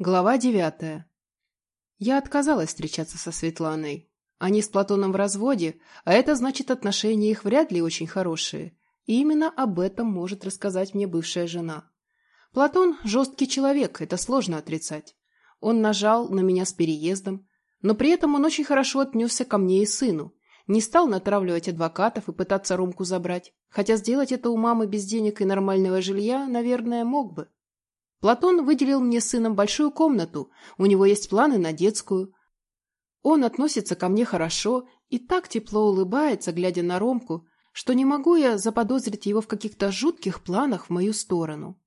Глава девятая. Я отказалась встречаться со Светланой. Они с Платоном в разводе, а это значит, отношения их вряд ли очень хорошие. И именно об этом может рассказать мне бывшая жена. Платон – жесткий человек, это сложно отрицать. Он нажал на меня с переездом, но при этом он очень хорошо отнесся ко мне и сыну. Не стал натравливать адвокатов и пытаться Ромку забрать, хотя сделать это у мамы без денег и нормального жилья, наверное, мог бы. Платон выделил мне с сыном большую комнату, у него есть планы на детскую. Он относится ко мне хорошо и так тепло улыбается, глядя на Ромку, что не могу я заподозрить его в каких-то жутких планах в мою сторону.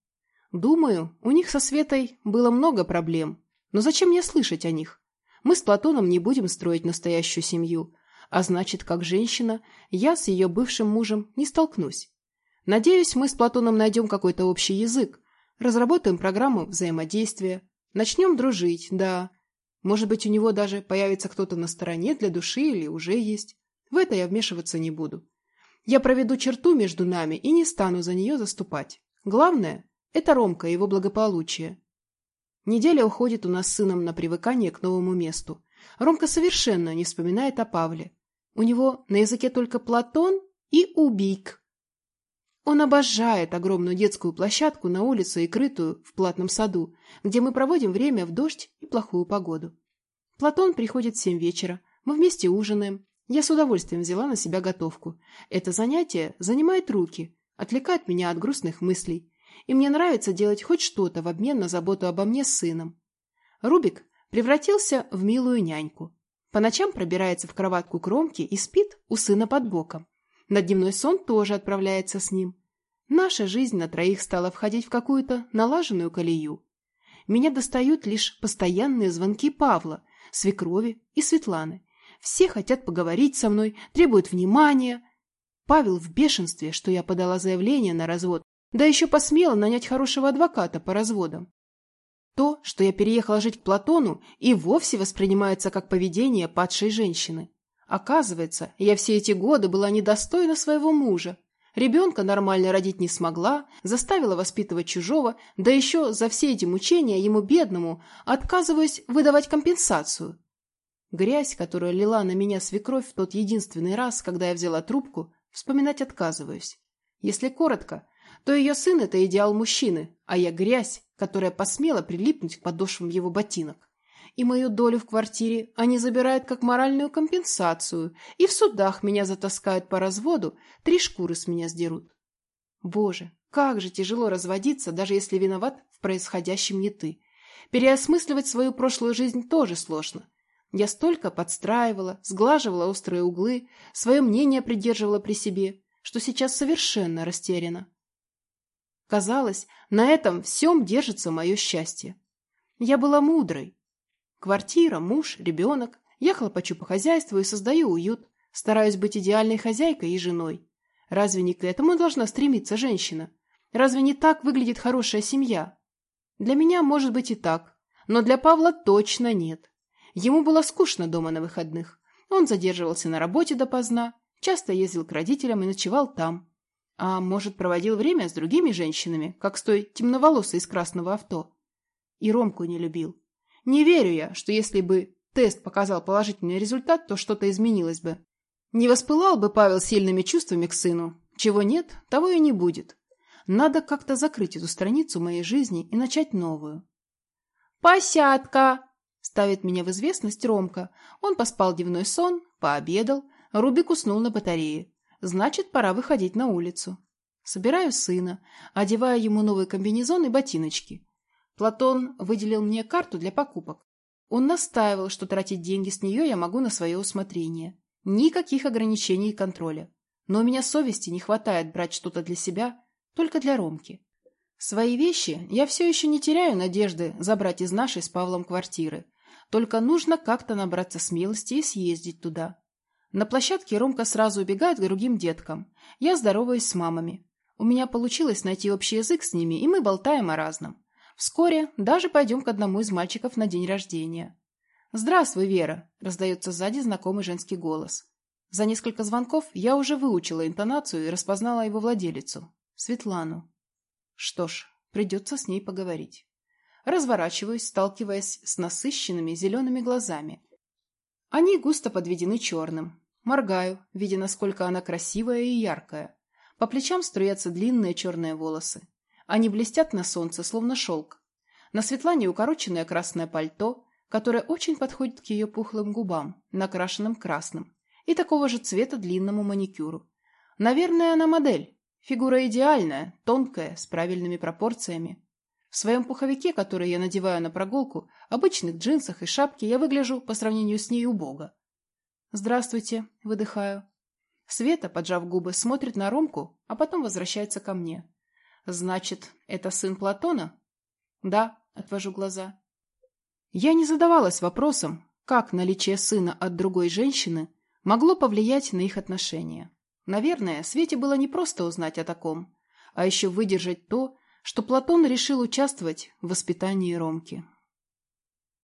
Думаю, у них со Светой было много проблем, но зачем мне слышать о них? Мы с Платоном не будем строить настоящую семью, а значит, как женщина, я с ее бывшим мужем не столкнусь. Надеюсь, мы с Платоном найдем какой-то общий язык, Разработаем программу взаимодействия. Начнем дружить, да. Может быть, у него даже появится кто-то на стороне для души или уже есть. В это я вмешиваться не буду. Я проведу черту между нами и не стану за нее заступать. Главное – это Ромка и его благополучие. Неделя уходит у нас с сыном на привыкание к новому месту. Ромка совершенно не вспоминает о Павле. У него на языке только Платон и Убийк. Он обожает огромную детскую площадку на улице и крытую в платном саду, где мы проводим время в дождь и плохую погоду. Платон приходит в семь вечера, мы вместе ужинаем. Я с удовольствием взяла на себя готовку. Это занятие занимает руки, отвлекает меня от грустных мыслей. И мне нравится делать хоть что-то в обмен на заботу обо мне с сыном. Рубик превратился в милую няньку. По ночам пробирается в кроватку кромки и спит у сына под боком. На дневной сон тоже отправляется с ним. Наша жизнь на троих стала входить в какую-то налаженную колею. Меня достают лишь постоянные звонки Павла, свекрови и Светланы. Все хотят поговорить со мной, требуют внимания. Павел в бешенстве, что я подала заявление на развод, да еще посмела нанять хорошего адвоката по разводам. То, что я переехала жить к Платону, и вовсе воспринимается как поведение падшей женщины. Оказывается, я все эти годы была недостойна своего мужа. Ребенка нормально родить не смогла, заставила воспитывать чужого, да еще за все эти мучения ему, бедному, отказываюсь выдавать компенсацию. Грязь, которую лила на меня свекровь в тот единственный раз, когда я взяла трубку, вспоминать отказываюсь. Если коротко, то ее сын – это идеал мужчины, а я грязь, которая посмела прилипнуть к подошвам его ботинок и мою долю в квартире они забирают как моральную компенсацию, и в судах меня затаскают по разводу, три шкуры с меня сдерут. Боже, как же тяжело разводиться, даже если виноват в происходящем не ты. Переосмысливать свою прошлую жизнь тоже сложно. Я столько подстраивала, сглаживала острые углы, свое мнение придерживала при себе, что сейчас совершенно растеряна. Казалось, на этом всем держится мое счастье. Я была мудрой, Квартира, муж, ребенок. Я хлопочу по хозяйству и создаю уют. Стараюсь быть идеальной хозяйкой и женой. Разве не к этому должна стремиться женщина? Разве не так выглядит хорошая семья? Для меня может быть и так, но для Павла точно нет. Ему было скучно дома на выходных. Он задерживался на работе допоздна, часто ездил к родителям и ночевал там. А может, проводил время с другими женщинами, как с той темноволосой из красного авто. И Ромку не любил. Не верю я, что если бы тест показал положительный результат, то что-то изменилось бы. Не воспылал бы Павел сильными чувствами к сыну. Чего нет, того и не будет. Надо как-то закрыть эту страницу моей жизни и начать новую. «Посядка!» — ставит меня в известность Ромка. Он поспал дневной сон, пообедал, Рубик уснул на батарее. Значит, пора выходить на улицу. Собираю сына, одеваю ему новый комбинезон и ботиночки. Платон выделил мне карту для покупок. Он настаивал, что тратить деньги с нее я могу на свое усмотрение. Никаких ограничений и контроля. Но у меня совести не хватает брать что-то для себя, только для Ромки. Свои вещи я все еще не теряю надежды забрать из нашей с Павлом квартиры. Только нужно как-то набраться смелости и съездить туда. На площадке Ромка сразу убегает к другим деткам. Я здороваюсь с мамами. У меня получилось найти общий язык с ними, и мы болтаем о разном. Вскоре даже пойдем к одному из мальчиков на день рождения. «Здравствуй, Вера!» – раздается сзади знакомый женский голос. За несколько звонков я уже выучила интонацию и распознала его владелицу – Светлану. Что ж, придется с ней поговорить. Разворачиваюсь, сталкиваясь с насыщенными зелеными глазами. Они густо подведены черным. Моргаю, видя, насколько она красивая и яркая. По плечам струятся длинные черные волосы. Они блестят на солнце, словно шелк. На Светлане укороченное красное пальто, которое очень подходит к ее пухлым губам, накрашенным красным, и такого же цвета длинному маникюру. Наверное, она модель. Фигура идеальная, тонкая, с правильными пропорциями. В своем пуховике, который я надеваю на прогулку, обычных джинсах и шапке, я выгляжу по сравнению с ней убого. «Здравствуйте», — выдыхаю. Света, поджав губы, смотрит на Ромку, а потом возвращается ко мне. «Значит, это сын Платона?» «Да», — отвожу глаза. Я не задавалась вопросом, как наличие сына от другой женщины могло повлиять на их отношения. Наверное, Свете было не просто узнать о таком, а еще выдержать то, что Платон решил участвовать в воспитании Ромки.